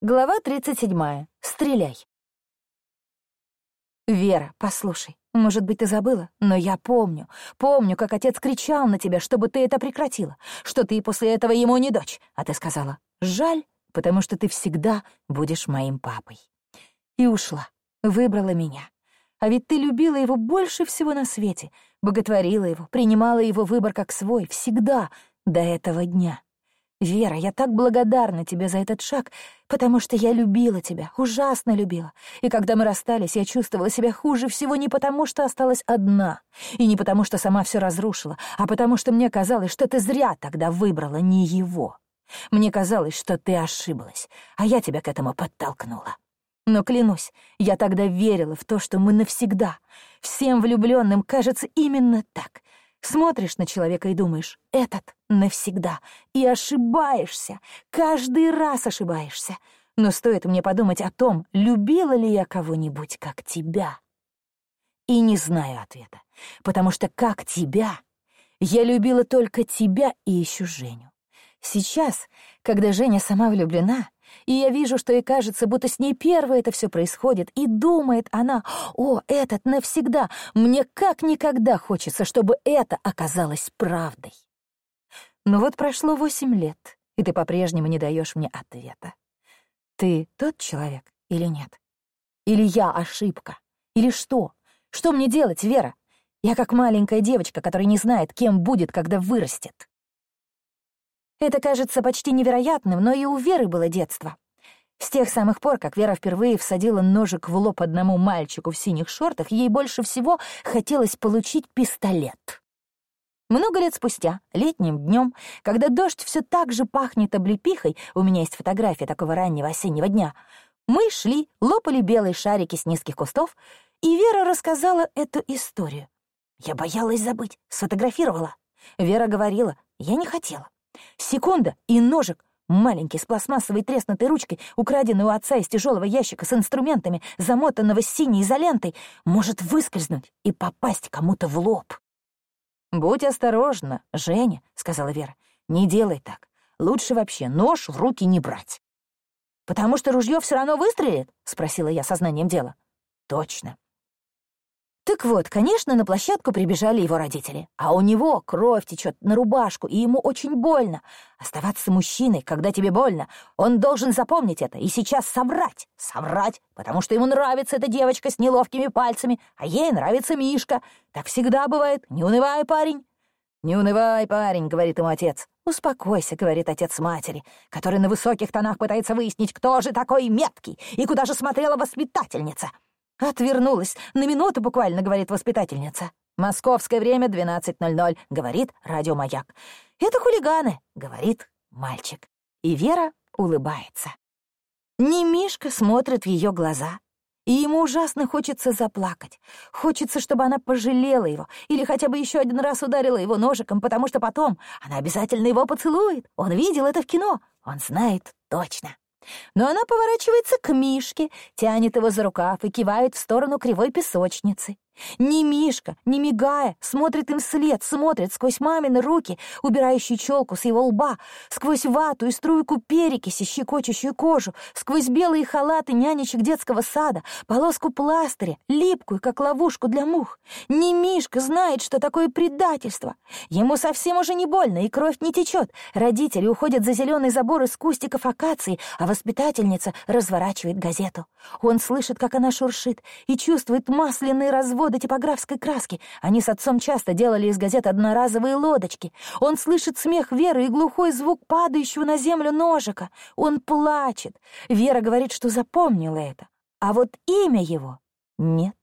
Глава 37. Стреляй. «Вера, послушай, может быть, ты забыла, но я помню. Помню, как отец кричал на тебя, чтобы ты это прекратила, что ты после этого ему не дочь. А ты сказала, жаль, потому что ты всегда будешь моим папой. И ушла, выбрала меня. А ведь ты любила его больше всего на свете, боготворила его, принимала его выбор как свой, всегда, до этого дня. «Вера, я так благодарна тебе за этот шаг, потому что я любила тебя, ужасно любила. И когда мы расстались, я чувствовала себя хуже всего не потому, что осталась одна, и не потому, что сама все разрушила, а потому что мне казалось, что ты зря тогда выбрала не его. Мне казалось, что ты ошиблась, а я тебя к этому подтолкнула. Но клянусь, я тогда верила в то, что мы навсегда. Всем влюбленным кажется именно так. Смотришь на человека и думаешь, этот навсегда, и ошибаешься, каждый раз ошибаешься. Но стоит мне подумать о том, любила ли я кого-нибудь как тебя. И не знаю ответа, потому что как тебя, я любила только тебя и еще Женю. Сейчас, когда Женя сама влюблена, и я вижу, что ей кажется, будто с ней первое это все происходит, и думает она, «О, этот навсегда! Мне как никогда хочется, чтобы это оказалось правдой». Но вот прошло восемь лет, и ты по-прежнему не даешь мне ответа. Ты тот человек или нет? Или я ошибка? Или что? Что мне делать, Вера? Я как маленькая девочка, которая не знает, кем будет, когда вырастет. Это кажется почти невероятным, но и у Веры было детство. С тех самых пор, как Вера впервые всадила ножик в лоб одному мальчику в синих шортах, ей больше всего хотелось получить пистолет. Много лет спустя, летним днем, когда дождь все так же пахнет облепихой, у меня есть фотография такого раннего осеннего дня, мы шли, лопали белые шарики с низких кустов, и Вера рассказала эту историю. Я боялась забыть, сфотографировала. Вера говорила, я не хотела. Секунда, и ножик, маленький, с пластмассовой треснутой ручкой, украденный у отца из тяжелого ящика с инструментами, замотанного синей изолентой, может выскользнуть и попасть кому-то в лоб. «Будь осторожна, Женя», — сказала Вера. «Не делай так. Лучше вообще нож в руки не брать». «Потому что ружье все равно выстрелит?» — спросила я сознанием дела. «Точно. Так вот, конечно, на площадку прибежали его родители. А у него кровь течет на рубашку, и ему очень больно. Оставаться мужчиной, когда тебе больно, он должен запомнить это и сейчас соврать. Соврать, потому что ему нравится эта девочка с неловкими пальцами, а ей нравится Мишка. Так всегда бывает. Не унывай, парень. «Не унывай, парень», — говорит ему отец. «Успокойся», — говорит отец матери, который на высоких тонах пытается выяснить, кто же такой меткий и куда же смотрела воспитательница. «Отвернулась. На минуту буквально», — говорит воспитательница. «Московское время 12.00», — говорит радиомаяк. «Это хулиганы», — говорит мальчик. И Вера улыбается. Не Мишка смотрит в ее глаза, и ему ужасно хочется заплакать. Хочется, чтобы она пожалела его или хотя бы еще один раз ударила его ножиком, потому что потом она обязательно его поцелует. Он видел это в кино, он знает точно. Но она поворачивается к Мишке, тянет его за рукав и кивает в сторону кривой песочницы. Не Мишка, не мигая, смотрит им вслед, смотрит сквозь мамины руки, убирающие челку с его лба, сквозь вату и струйку перекиси, щекочущую кожу, сквозь белые халаты нянечек детского сада, полоску пластыря, липкую, как ловушку для мух. Не Мишка знает, что такое предательство. Ему совсем уже не больно, и кровь не течет. Родители уходят за зеленый забор из кустиков акации, а воспитательница разворачивает газету. Он слышит, как она шуршит, и чувствует масляный развод завода типографской краски. Они с отцом часто делали из газет одноразовые лодочки. Он слышит смех Веры и глухой звук падающего на землю ножика. Он плачет. Вера говорит, что запомнила это. А вот имя его нет.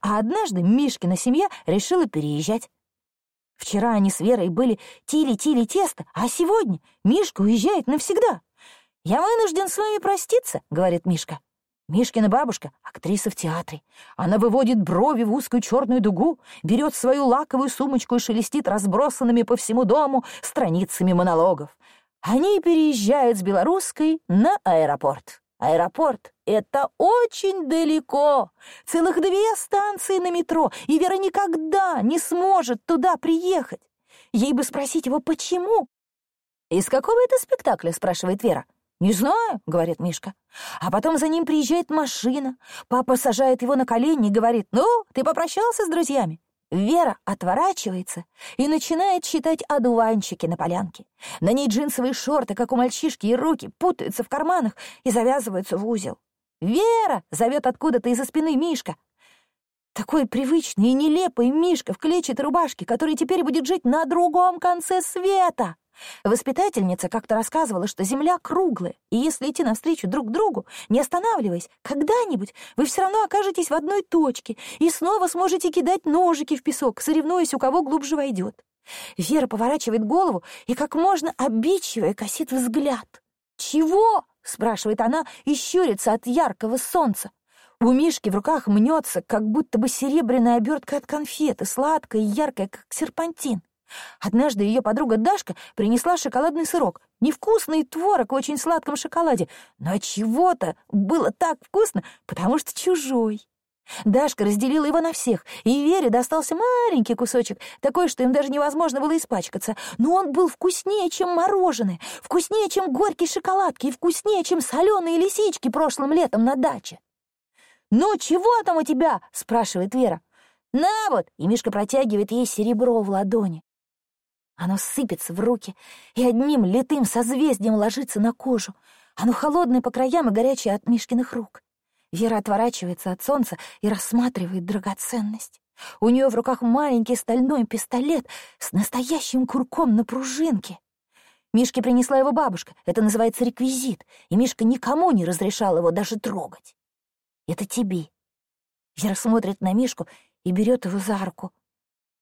А однажды Мишкина семья решила переезжать. Вчера они с Верой были тили-тили тесто, а сегодня Мишка уезжает навсегда. «Я вынужден с вами проститься», — говорит Мишка. Мишкина бабушка — актриса в театре. Она выводит брови в узкую черную дугу, берет свою лаковую сумочку и шелестит разбросанными по всему дому страницами монологов. Они переезжают с Белорусской на аэропорт. Аэропорт — это очень далеко. Целых две станции на метро, и Вера никогда не сможет туда приехать. Ей бы спросить его, почему. «Из какого это спектакля?» — спрашивает Вера. «Не знаю», — говорит Мишка. А потом за ним приезжает машина. Папа сажает его на колени и говорит, «Ну, ты попрощался с друзьями?» Вера отворачивается и начинает считать одуванчики на полянке. На ней джинсовые шорты, как у мальчишки, и руки путаются в карманах и завязываются в узел. «Вера!» — зовет откуда-то из-за спины Мишка. Такой привычный и нелепый Мишка в клетчатой рубашке, который теперь будет жить на другом конце света. Воспитательница как-то рассказывала, что Земля круглая, и если идти навстречу друг другу, не останавливаясь, когда-нибудь вы все равно окажетесь в одной точке и снова сможете кидать ножики в песок, соревнуясь, у кого глубже войдет. Вера поворачивает голову и как можно обидчивее косит взгляд. «Чего?» — спрашивает она и щурится от яркого солнца. У Мишки в руках мнется, как будто бы серебряная обертка от конфеты, сладкая и яркая, как серпантин. Однажды ее подруга Дашка принесла шоколадный сырок. Невкусный творог в очень сладком шоколаде, но чего-то было так вкусно, потому что чужой. Дашка разделила его на всех, и Вере достался маленький кусочек, такой, что им даже невозможно было испачкаться. Но он был вкуснее, чем мороженое, вкуснее, чем горькие шоколадки и вкуснее, чем соленые лисички прошлым летом на даче. «Ну, чего там у тебя?» — спрашивает Вера. «На вот!» — и Мишка протягивает ей серебро в ладони. Оно сыпется в руки и одним литым созвездием ложится на кожу. Оно холодное по краям и горячее от Мишкиных рук. Вера отворачивается от солнца и рассматривает драгоценность. У нее в руках маленький стальной пистолет с настоящим курком на пружинке. Мишке принесла его бабушка. Это называется реквизит, и Мишка никому не разрешал его даже трогать. Это тебе. Вера смотрит на Мишку и берет его за руку.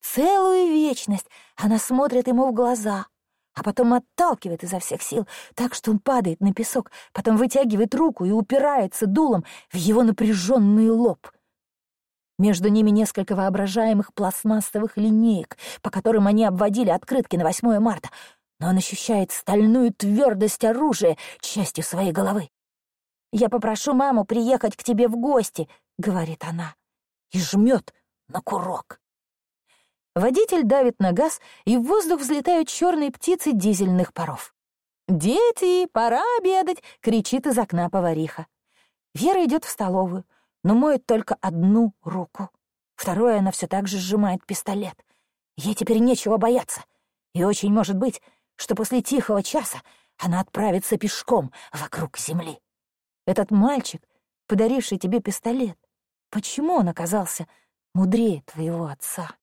Целую вечность она смотрит ему в глаза, а потом отталкивает изо всех сил, так что он падает на песок, потом вытягивает руку и упирается дулом в его напряженный лоб. Между ними несколько воображаемых пластмассовых линеек, по которым они обводили открытки на 8 марта, но он ощущает стальную твердость оружия частью своей головы. «Я попрошу маму приехать к тебе в гости», — говорит она, и жмет на курок. Водитель давит на газ, и в воздух взлетают черные птицы дизельных паров. «Дети, пора обедать!» — кричит из окна повариха. Вера идет в столовую, но моет только одну руку. Второе она все так же сжимает пистолет. Ей теперь нечего бояться. И очень может быть, что после тихого часа она отправится пешком вокруг земли. Этот мальчик, подаривший тебе пистолет, почему он оказался мудрее твоего отца?